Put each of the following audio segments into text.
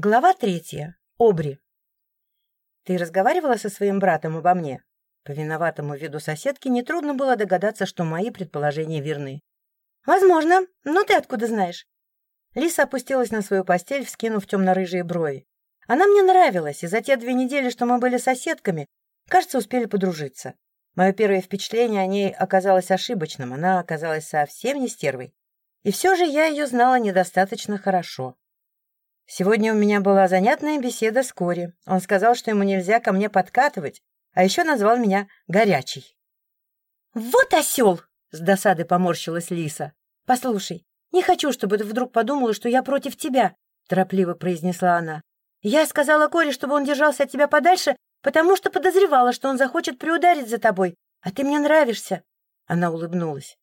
Глава третья. Обри. «Ты разговаривала со своим братом обо мне?» По виноватому виду соседки нетрудно было догадаться, что мои предположения верны. «Возможно, но ты откуда знаешь?» Лиса опустилась на свою постель, вскинув темно-рыжие брови. Она мне нравилась, и за те две недели, что мы были соседками, кажется, успели подружиться. Мое первое впечатление о ней оказалось ошибочным, она оказалась совсем не стервой. И все же я ее знала недостаточно хорошо. Сегодня у меня была занятная беседа с Кори. Он сказал, что ему нельзя ко мне подкатывать, а еще назвал меня горячей. «Вот осел!» — с досады поморщилась Лиса. «Послушай, не хочу, чтобы ты вдруг подумала, что я против тебя», — торопливо произнесла она. «Я сказала Коре, чтобы он держался от тебя подальше, потому что подозревала, что он захочет приударить за тобой, а ты мне нравишься». Она улыбнулась.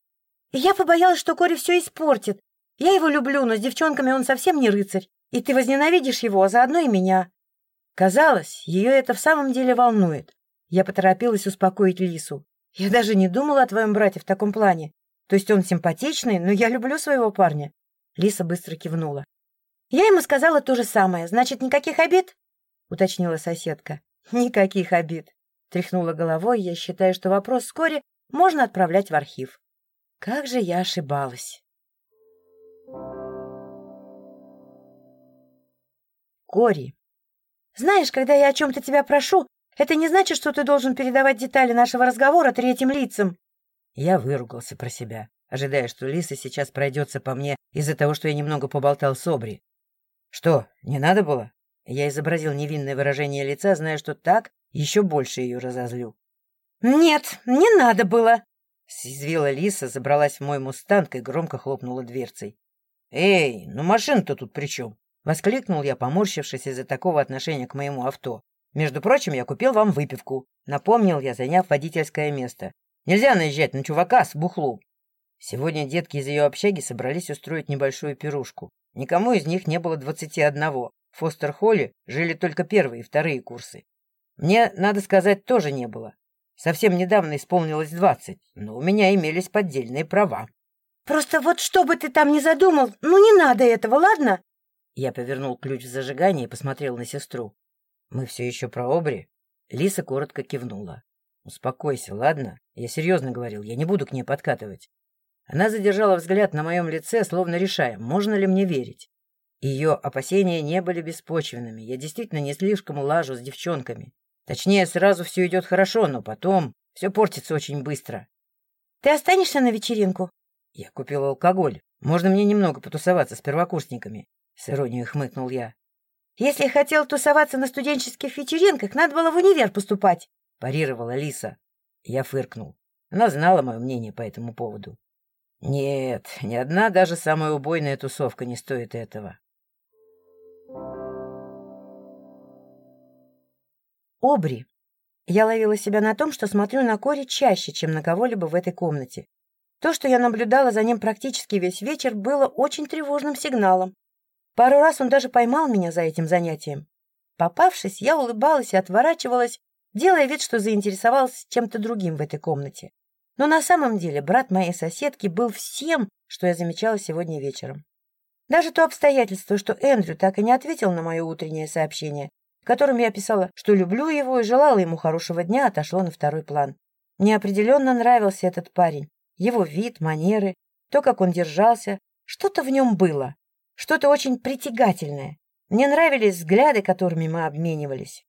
«И я побоялась, что Кори все испортит. Я его люблю, но с девчонками он совсем не рыцарь и ты возненавидишь его, а заодно и меня. Казалось, ее это в самом деле волнует. Я поторопилась успокоить Лису. Я даже не думала о твоем брате в таком плане. То есть он симпатичный, но я люблю своего парня. Лиса быстро кивнула. Я ему сказала то же самое. Значит, никаких обид? Уточнила соседка. Никаких обид. Тряхнула головой, я считаю, что вопрос вскоре можно отправлять в архив. Как же я ошибалась. Кори. Знаешь, когда я о чем-то тебя прошу, это не значит, что ты должен передавать детали нашего разговора третьим лицам. Я выругался про себя, ожидая, что Лиса сейчас пройдется по мне из-за того, что я немного поболтал с Обри. Что, не надо было? Я изобразил невинное выражение лица, зная, что так еще больше ее разозлю. «Нет, не надо было!» Съязвила Лиса, забралась в мой мустанг и громко хлопнула дверцей. «Эй, ну машина-то тут при чем?» Воскликнул я, поморщившись из-за такого отношения к моему авто. «Между прочим, я купил вам выпивку», — напомнил я, заняв водительское место. «Нельзя наезжать на чувака с бухлу». Сегодня детки из ее общаги собрались устроить небольшую пирушку. Никому из них не было двадцати одного. В Фостер-Холле жили только первые и вторые курсы. Мне, надо сказать, тоже не было. Совсем недавно исполнилось двадцать, но у меня имелись поддельные права. «Просто вот что бы ты там ни задумал, ну не надо этого, ладно?» Я повернул ключ в зажигании и посмотрел на сестру. «Мы все еще про Обри?» Лиса коротко кивнула. «Успокойся, ладно? Я серьезно говорил, я не буду к ней подкатывать». Она задержала взгляд на моем лице, словно решая, можно ли мне верить. Ее опасения не были беспочвенными. Я действительно не слишком лажу с девчонками. Точнее, сразу все идет хорошо, но потом все портится очень быстро. «Ты останешься на вечеринку?» «Я купил алкоголь. Можно мне немного потусоваться с первокурсниками?» — с иронией хмыкнул я. «Если хотел тусоваться на студенческих вечеринках, надо было в универ поступать», — парировала Лиса. Я фыркнул. Она знала мое мнение по этому поводу. «Нет, ни одна даже самая убойная тусовка не стоит этого». Обри. Я ловила себя на том, что смотрю на Кори чаще, чем на кого-либо в этой комнате. То, что я наблюдала за ним практически весь вечер, было очень тревожным сигналом. Пару раз он даже поймал меня за этим занятием. Попавшись, я улыбалась и отворачивалась, делая вид, что заинтересовалась чем-то другим в этой комнате. Но на самом деле брат моей соседки был всем, что я замечала сегодня вечером. Даже то обстоятельство, что Эндрю так и не ответил на мое утреннее сообщение, которым я писала, что люблю его и желала ему хорошего дня, отошло на второй план. Мне определенно нравился этот парень. Его вид, манеры, то, как он держался. Что-то в нем было что-то очень притягательное. Мне нравились взгляды, которыми мы обменивались.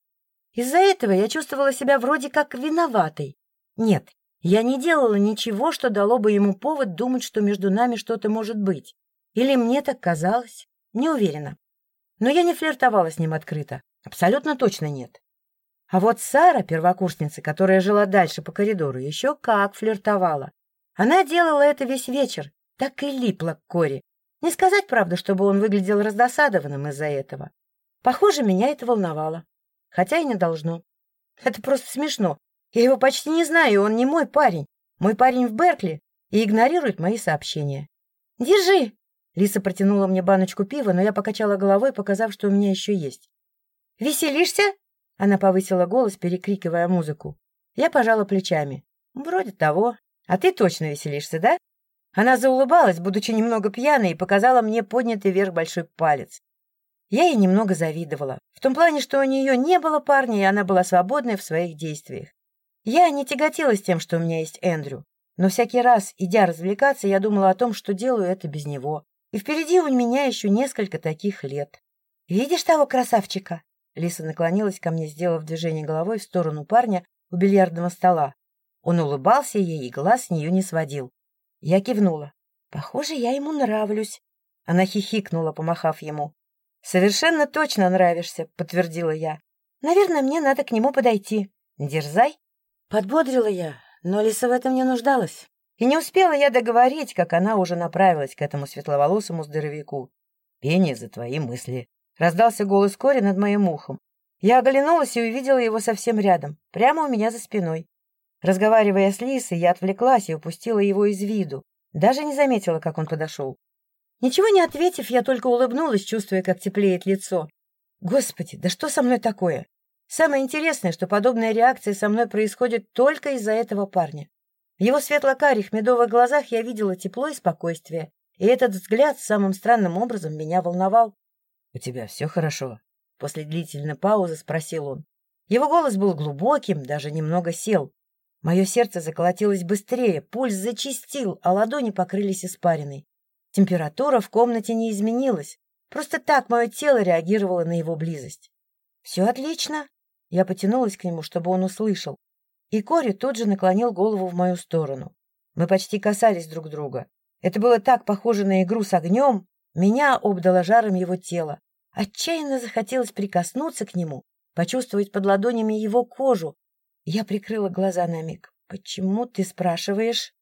Из-за этого я чувствовала себя вроде как виноватой. Нет, я не делала ничего, что дало бы ему повод думать, что между нами что-то может быть. Или мне так казалось? Не уверена. Но я не флиртовала с ним открыто. Абсолютно точно нет. А вот Сара, первокурсница, которая жила дальше по коридору, еще как флиртовала. Она делала это весь вечер, так и липла к Коре, не сказать, правда, чтобы он выглядел раздосадованным из-за этого. Похоже, меня это волновало. Хотя и не должно. Это просто смешно. Я его почти не знаю, он не мой парень. Мой парень в Беркли и игнорирует мои сообщения. «Держи!» Лиса протянула мне баночку пива, но я покачала головой, показав, что у меня еще есть. «Веселишься?» Она повысила голос, перекрикивая музыку. Я пожала плечами. «Вроде того. А ты точно веселишься, да?» Она заулыбалась, будучи немного пьяной, и показала мне поднятый вверх большой палец. Я ей немного завидовала, в том плане, что у нее не было парня, и она была свободной в своих действиях. Я не тяготилась тем, что у меня есть Эндрю, но всякий раз, идя развлекаться, я думала о том, что делаю это без него. И впереди у меня еще несколько таких лет. «Видишь того красавчика?» Лиса наклонилась ко мне, сделав движение головой в сторону парня у бильярдного стола. Он улыбался ей и глаз с нее не сводил. Я кивнула. «Похоже, я ему нравлюсь». Она хихикнула, помахав ему. «Совершенно точно нравишься», — подтвердила я. «Наверное, мне надо к нему подойти. Дерзай». Подбодрила я, но Лиса в этом не нуждалась. И не успела я договорить, как она уже направилась к этому светловолосому здоровяку. «Пение за твои мысли», — раздался голос Кори над моим ухом. Я оглянулась и увидела его совсем рядом, прямо у меня за спиной. Разговаривая с Лисой, я отвлеклась и упустила его из виду. Даже не заметила, как он подошел. Ничего не ответив, я только улыбнулась, чувствуя, как теплеет лицо. Господи, да что со мной такое? Самое интересное, что подобная реакция со мной происходит только из-за этого парня. В его светло-карих медовых глазах я видела тепло и спокойствие, и этот взгляд самым странным образом меня волновал. — У тебя все хорошо? — после длительной паузы спросил он. Его голос был глубоким, даже немного сел. Мое сердце заколотилось быстрее, пульс зачистил, а ладони покрылись испариной. Температура в комнате не изменилась. Просто так мое тело реагировало на его близость. «Все отлично». Я потянулась к нему, чтобы он услышал. И Кори тут же наклонил голову в мою сторону. Мы почти касались друг друга. Это было так похоже на игру с огнем. Меня обдало жаром его тела. Отчаянно захотелось прикоснуться к нему, почувствовать под ладонями его кожу. Я прикрыла глаза на миг. «Почему ты спрашиваешь?»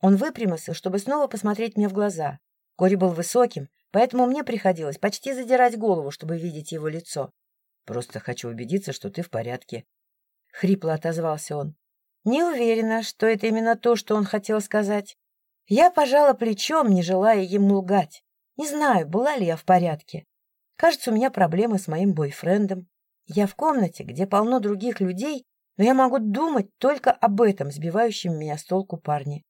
Он выпрямился, чтобы снова посмотреть мне в глаза. Кори был высоким, поэтому мне приходилось почти задирать голову, чтобы видеть его лицо. «Просто хочу убедиться, что ты в порядке», — хрипло отозвался он. Не уверена, что это именно то, что он хотел сказать. Я пожала плечом, не желая ему лгать. Не знаю, была ли я в порядке. Кажется, у меня проблемы с моим бойфрендом. Я в комнате, где полно других людей, но я могу думать только об этом, сбивающем меня с толку парне.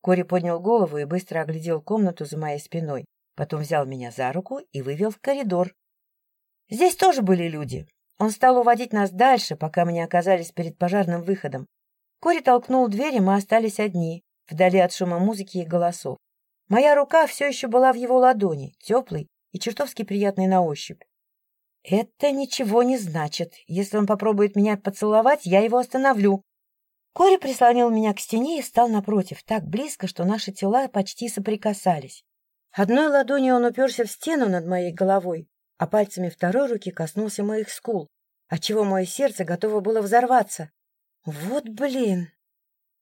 Кори поднял голову и быстро оглядел комнату за моей спиной. Потом взял меня за руку и вывел в коридор. Здесь тоже были люди. Он стал уводить нас дальше, пока мы не оказались перед пожарным выходом. Кори толкнул дверь, и мы остались одни, вдали от шума музыки и голосов. Моя рука все еще была в его ладони, теплой и чертовски приятной на ощупь. Это ничего не значит. Если он попробует меня поцеловать, я его остановлю. Кори прислонил меня к стене и встал напротив, так близко, что наши тела почти соприкасались. Одной ладонью он уперся в стену над моей головой, а пальцами второй руки коснулся моих скул, отчего мое сердце готово было взорваться. Вот блин!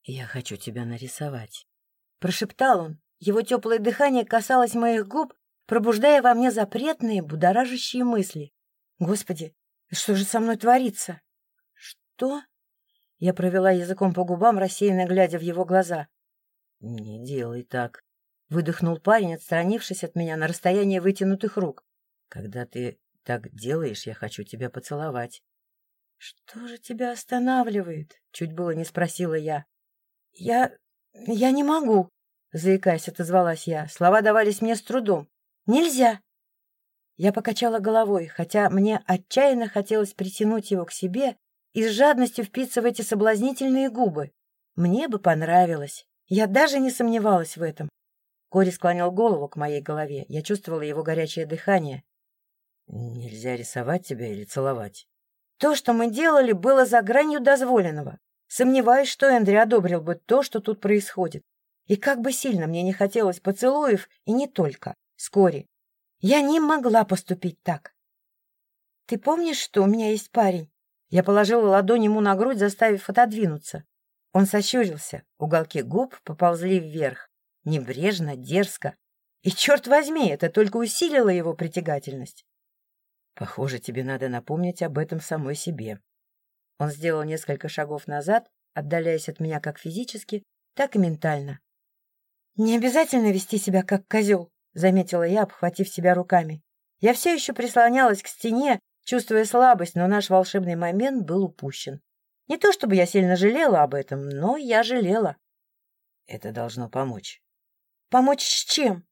«Я хочу тебя нарисовать», — прошептал он. Его теплое дыхание касалось моих губ, пробуждая во мне запретные, будоражащие мысли. «Господи, что же со мной творится?» «Что?» Я провела языком по губам, рассеянно глядя в его глаза. — Не делай так, — выдохнул парень, отстранившись от меня на расстояние вытянутых рук. — Когда ты так делаешь, я хочу тебя поцеловать. — Что же тебя останавливает? — чуть было не спросила я. — Я... я не могу, — заикаясь, отозвалась я. Слова давались мне с трудом. — Нельзя. Я покачала головой, хотя мне отчаянно хотелось притянуть его к себе и с жадностью впиться в эти соблазнительные губы. Мне бы понравилось. Я даже не сомневалась в этом. Кори склонил голову к моей голове. Я чувствовала его горячее дыхание. «Нельзя рисовать тебя или целовать?» То, что мы делали, было за гранью дозволенного. Сомневаюсь, что Эндри одобрил бы то, что тут происходит. И как бы сильно мне не хотелось поцелуев, и не только, с Кори. Я не могла поступить так. «Ты помнишь, что у меня есть парень?» Я положила ладонь ему на грудь, заставив отодвинуться. Он сощурился, уголки губ поползли вверх, небрежно, дерзко. И, черт возьми, это только усилило его притягательность. Похоже, тебе надо напомнить об этом самой себе. Он сделал несколько шагов назад, отдаляясь от меня как физически, так и ментально. «Не обязательно вести себя как козел», — заметила я, обхватив себя руками. Я все еще прислонялась к стене, чувствуя слабость, но наш волшебный момент был упущен. Не то чтобы я сильно жалела об этом, но я жалела. Это должно помочь. Помочь с чем?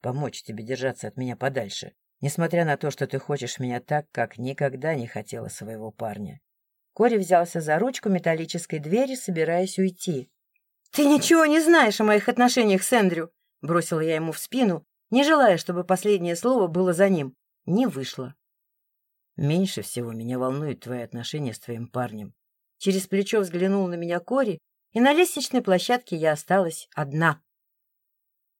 Помочь тебе держаться от меня подальше. Несмотря на то, что ты хочешь меня так, как никогда не хотела своего парня. Кори взялся за ручку металлической двери, собираясь уйти. «Ты ничего не знаешь о моих отношениях с Эндрю!» Бросила я ему в спину, не желая, чтобы последнее слово было за ним. Не вышло. «Меньше всего меня волнуют твои отношения с твоим парнем». Через плечо взглянул на меня Кори, и на лестничной площадке я осталась одна.